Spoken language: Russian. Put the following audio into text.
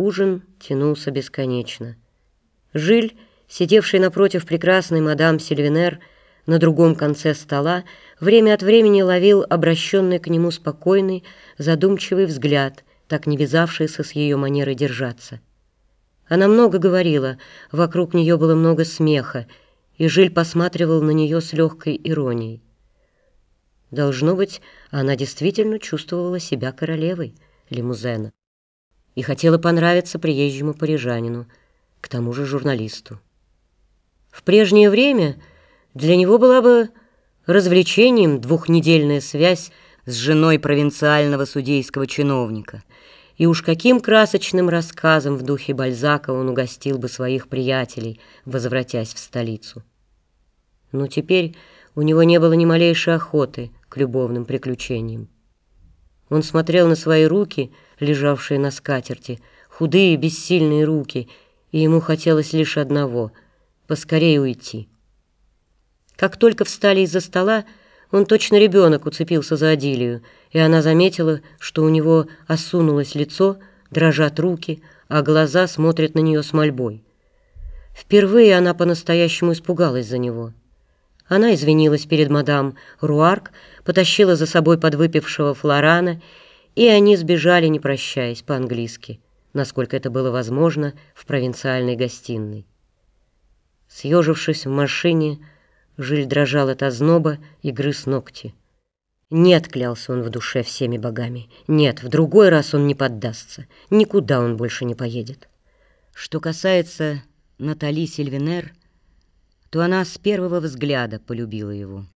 Ужин тянулся бесконечно. Жиль, сидевший напротив прекрасной мадам Сильвинер на другом конце стола, время от времени ловил обращенный к нему спокойный, задумчивый взгляд, так не вязавшийся с ее манерой держаться. Она много говорила, вокруг нее было много смеха, и Жиль посматривал на нее с легкой иронией. Должно быть, она действительно чувствовала себя королевой лимузена и хотела понравиться приезжему парижанину, к тому же журналисту. В прежнее время для него была бы развлечением двухнедельная связь с женой провинциального судейского чиновника, и уж каким красочным рассказом в духе Бальзака он угостил бы своих приятелей, возвратясь в столицу. Но теперь у него не было ни малейшей охоты к любовным приключениям. Он смотрел на свои руки, лежавшие на скатерти, худые бессильные руки, и ему хотелось лишь одного — поскорее уйти. Как только встали из-за стола, он точно ребенок уцепился за Адилию, и она заметила, что у него осунулось лицо, дрожат руки, а глаза смотрят на нее с мольбой. Впервые она по-настоящему испугалась за него — она извинилась перед мадам Руарк, потащила за собой подвыпившего Флорана, и они сбежали, не прощаясь, по-английски, насколько это было возможно в провинциальной гостиной. Съежившись в машине, Жиль дрожал от озноба и грыз ногти. Нет, клялся он в душе всеми богами, нет, в другой раз он не поддастся, никуда он больше не поедет. Что касается Натали Сильвинер, то она с первого взгляда полюбила его.